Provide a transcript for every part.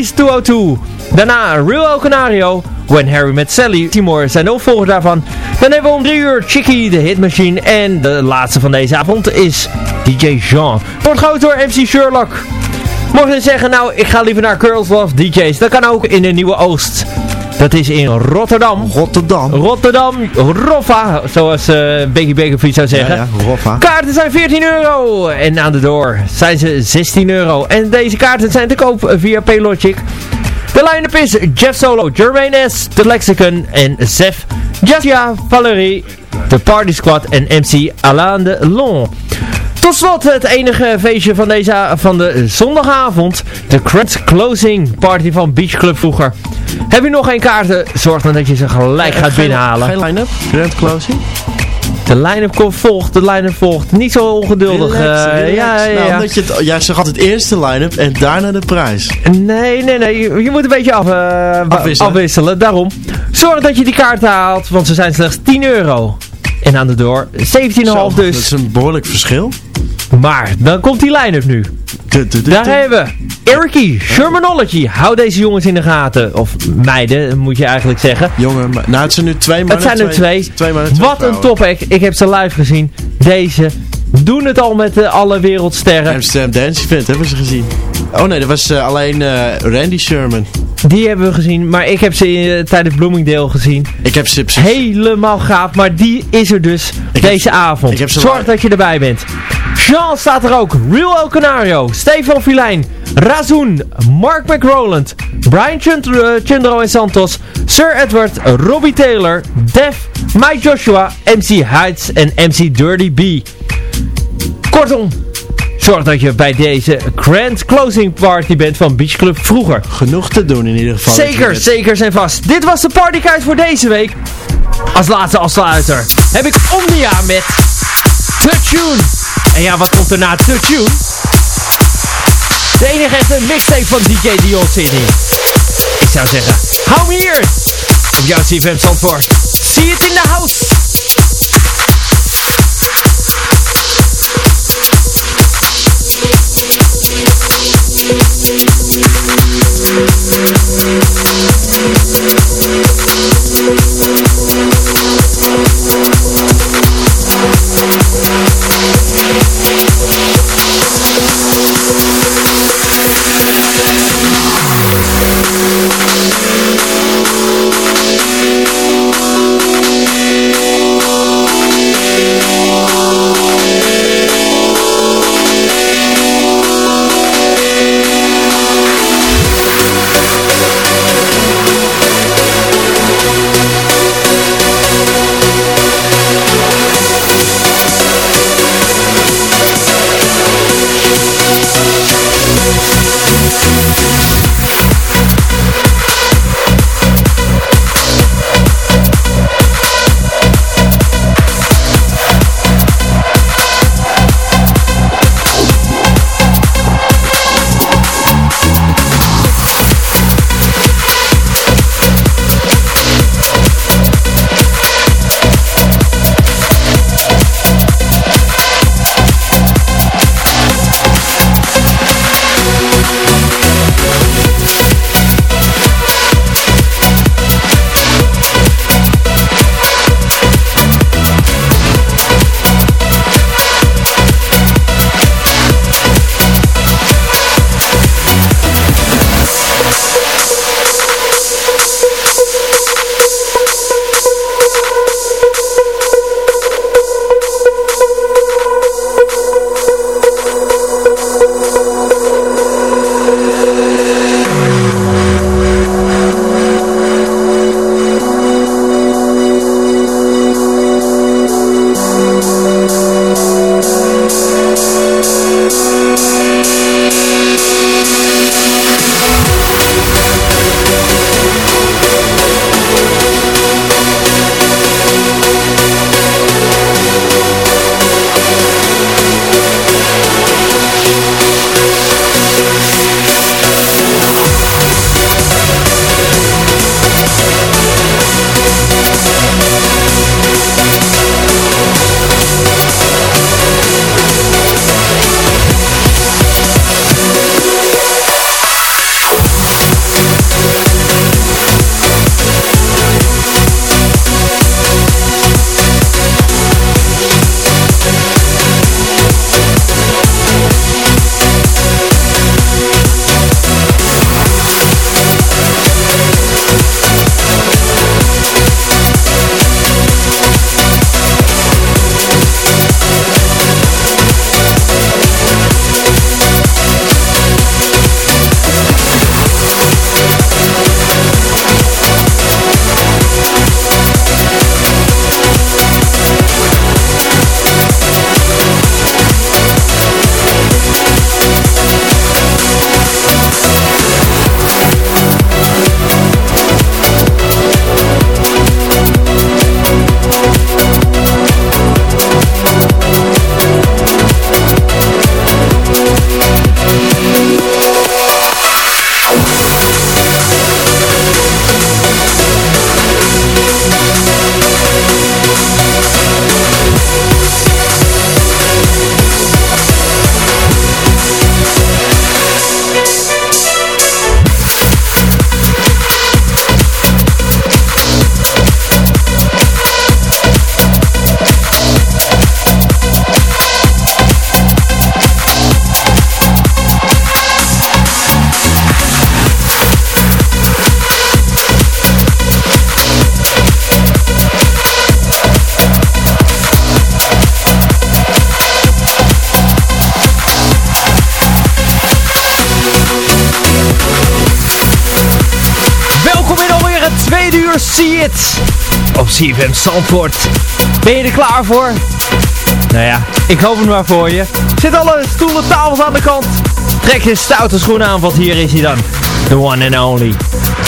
Breeze 202. Daarna Real Canario, When Harry Met Sally, Timor zijn opvolger daarvan. Dan hebben we om 3 uur Chicky, de hitmachine. En de laatste van deze avond is DJ Jean. Wordt groot door MC Sherlock. Mocht je zeggen, nou ik ga liever naar Girls Love DJ's. Dat kan ook in de Nieuwe Oost. Dat is in Rotterdam. Rotterdam. Rotterdam, Roffa, zoals uh, Becky Bakerfield zou zeggen. Ja, ja, Roffa. Kaarten zijn 14 euro en aan de door zijn ze 16 euro. En deze kaarten zijn te koop via Paylogic. De line-up is Jeff Solo, Jermaine S, The Lexicon en Zef, Jassia, Valerie, The Party Squad en MC Alain de Long. Tot slot het enige feestje van, deze, van de zondagavond. De Grand Closing Party van Beach Club vroeger. Heb je nog geen kaarten? Zorg dan dat je ze gelijk gaat binnenhalen. Geen line-up? Grand Closing? De line-up volgt, de line-up volgt. Niet zo ongeduldig. Relax, uh, relax. Ja, ja, nou, ja. je het, jij zegt altijd eerst de line-up en daarna de prijs. Nee, nee, nee. Je, je moet een beetje af, uh, Afwisselen. afwisselen. Daarom. Zorg dat je die kaarten haalt, want ze zijn slechts 10 euro. En aan de door 17,5 Zo, dus. Dat is een behoorlijk verschil. Maar, dan komt die line-up nu. Du- du- du- Daar hebben we Shermanology. Hou deze jongens in de gaten. Of meiden, moet je eigenlijk zeggen. Jongen, nou het zijn nu twee mannen. Het zijn er twee. twee twee Wat een topact. Ik heb ze live gezien. Deze doen het al met eh, alle wereldsterren. Amsterdam Dance Event, hebben ze gezien. Oh nee, dat was eh, alleen eh, Randy Sherman. Die hebben we gezien. Maar ik heb ze eh, tijdens Bloomingdale gezien. Ik heb ze... Helemaal gaaf. Maar die is er dus Ik heb- deze avond. ik heb Zorg dat je erbij bent. Jean staat er ook. Real El Canario. Stefan Filijn. Razoen. Mark McRoland. Brian Chund- Chundro en Santos. Sir Edward. Robbie Taylor. Def. Mike Joshua. MC Heights en MC Dirty B. Kortom. Zorg dat je bij deze grand closing party bent van Beach Club vroeger. Genoeg te doen in ieder geval. Zeker, zeker zijn vast. Dit was de partykaart voor deze week. Als laatste afsluiter heb ik Omnia met The Tune. En ja, wat komt er na The Tune? De enige echte mixtape van DJ Dion City. Ik zou zeggen, hou me hier. Op jouw CFM Zandvoort. See it in the house. Peace. CFM Zandvoort. Ben je er klaar voor? Nou ja, ik hoop het maar voor je. Zit alle stoelen tafels aan de kant. Trek je stoute schoenen aan, want hier is hij dan. The one and only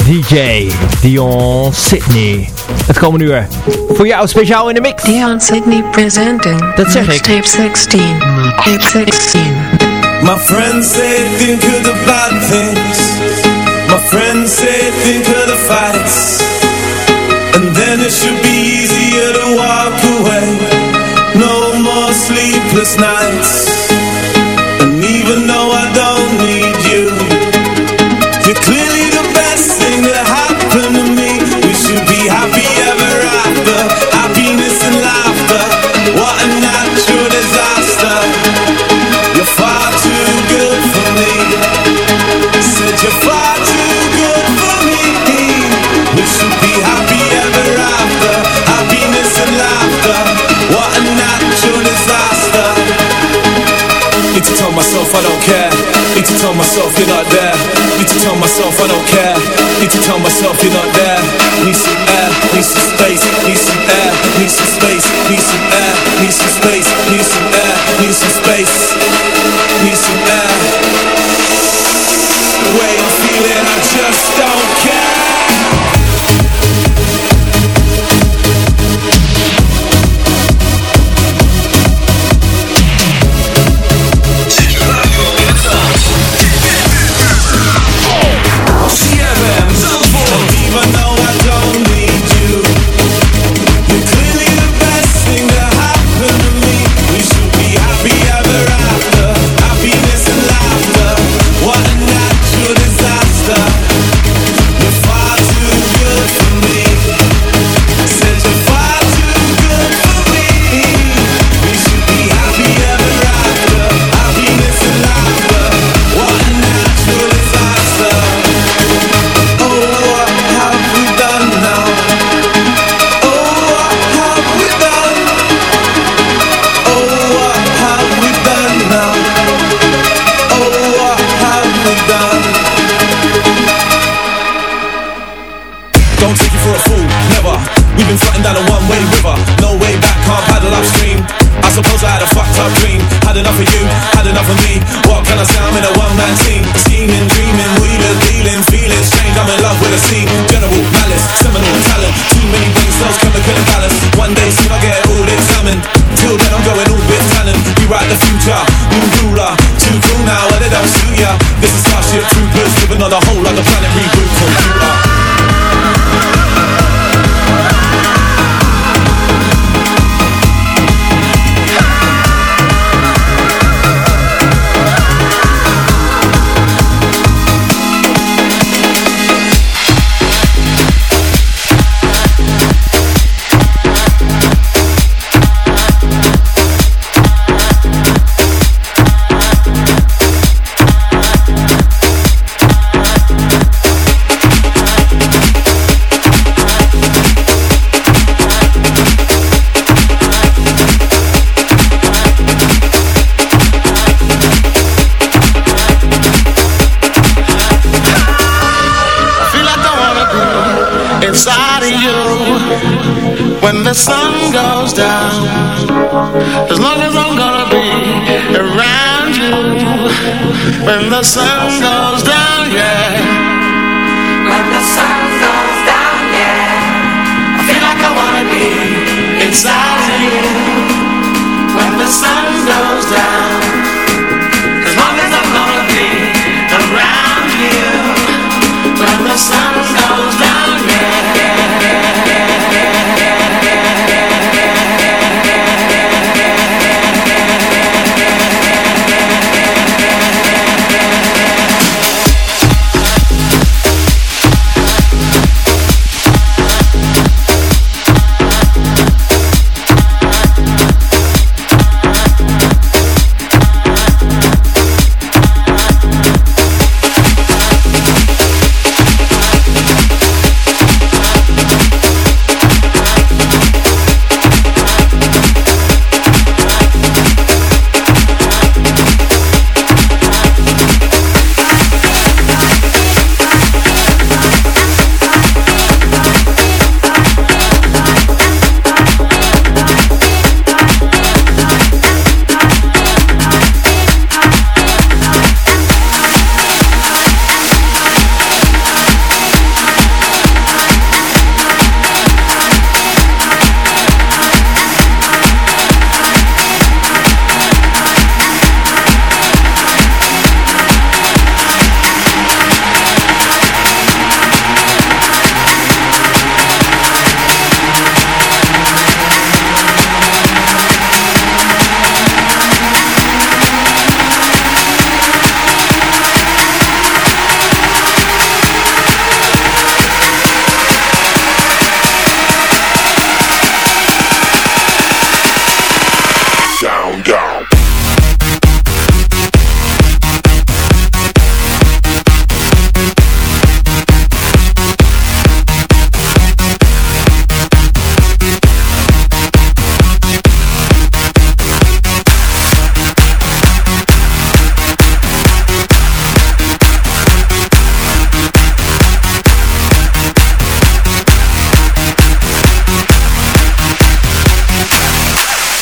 DJ Dion Sydney. Het komende uur. Voor jou speciaal in de mix. Dion Sydney presenting. Dat zeg ik. Tape 16. Tape 16. My friends say think of the bad things. My friends say think of the fights. sleepless nights. myself, I don't care.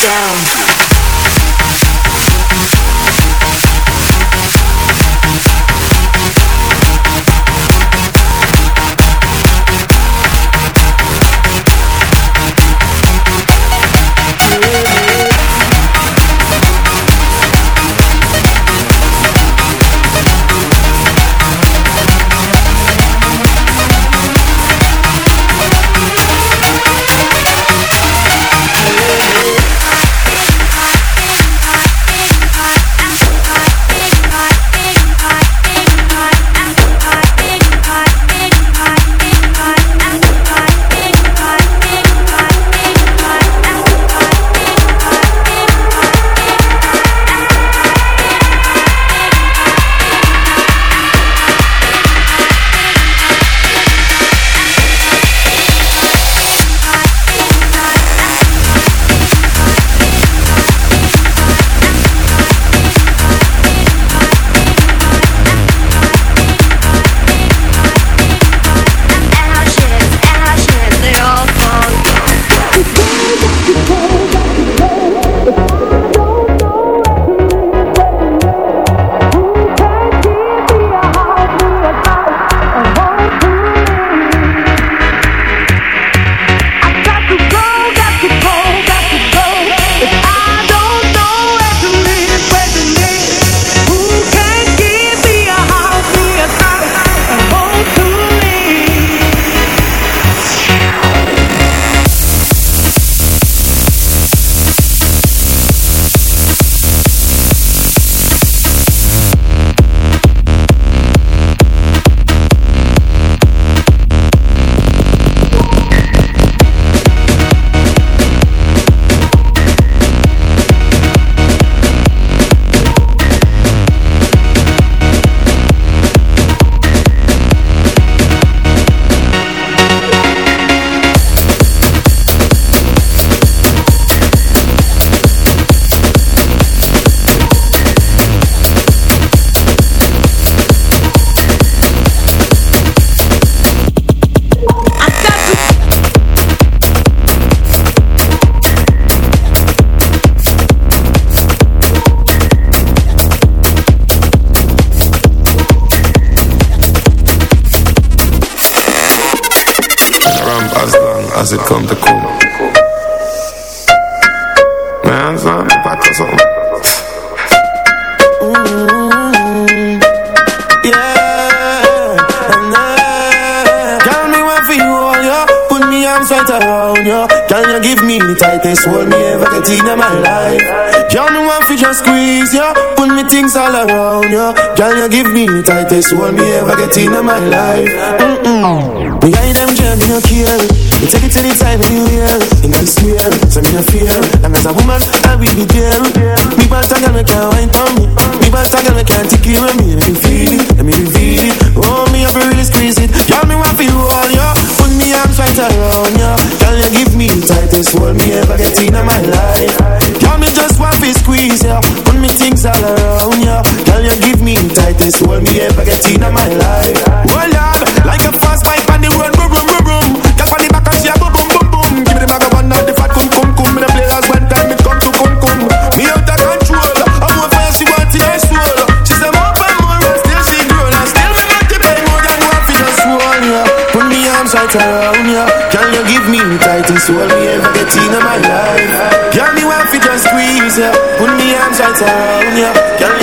down. best one me ever get in my life. Mm -mm. Behind them jam, me no care. You take it anytime, anywhere. In this square, so me no fear. Long as a woman, I will be there. Me a girl, me can't wine on me. Me a girl, me can't take care of me. Let me feel it, let me reveal it. Oh, me up really squeeze it. Girl, me want for you all, yo. Put me arms right around, yo. Girl, you give me the tightest one around ya. Girl,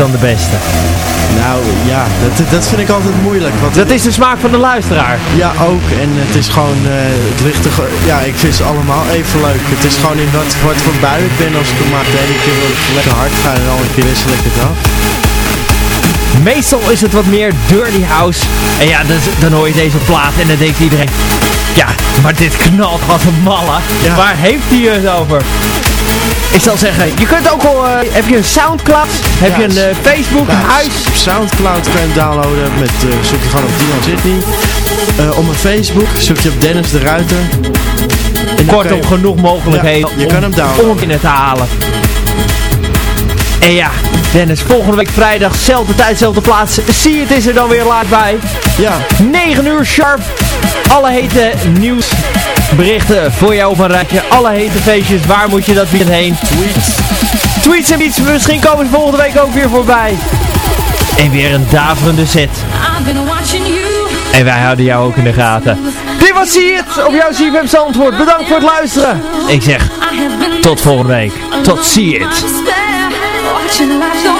dan de beste? Nou ja, dat, dat vind ik altijd moeilijk. Want Dat is de smaak van de luisteraar. Ja, ook. En het is gewoon, eh, het ligt er, ja, ik vind ze allemaal even leuk. Het is gewoon in wat, wat voor bui ik ben als ik hem maak. De ene keer wil ik lekker hard gaan en de andere keer wissel ik het af. Meestal is het wat meer dirty house. En ja, dus, dan hoor je deze plaat en dan denkt iedereen... Ja, maar dit knalt als een malle. Ja. Waar heeft hij het over? Ik zal zeggen, je kunt ook al... eh, heb je een Soundcloud? Heb je een eh, Facebook? Ja, Huis? Soundcloud kan je downloaden. Met, eh, zoek je gewoon op Dion Sydney. Op mijn Facebook zoek je op Dennis de Ruiter. Kortom, je- genoeg mogelijkheden je om, kan hem downloaden. om hem binnen te halen. En ja, Dennis, volgende week vrijdag, zelfde tijd, zelfde plaats. Zie het is er dan weer laat bij. Ja, 9 uur sharp. Alle hete nieuwsberichten voor jou op een rijtje. Alle hete feestjes, waar moet je dat weer heen? tweets. Tweets en beats, misschien komen ze volgende week ook weer voorbij. En weer een daverende set. En wij houden jou ook in de gaten. Dit was See It op jouw CFM Zandvoort. Bedankt voor het luisteren. Ik zeg, tot volgende week. Tot See It. watching the lights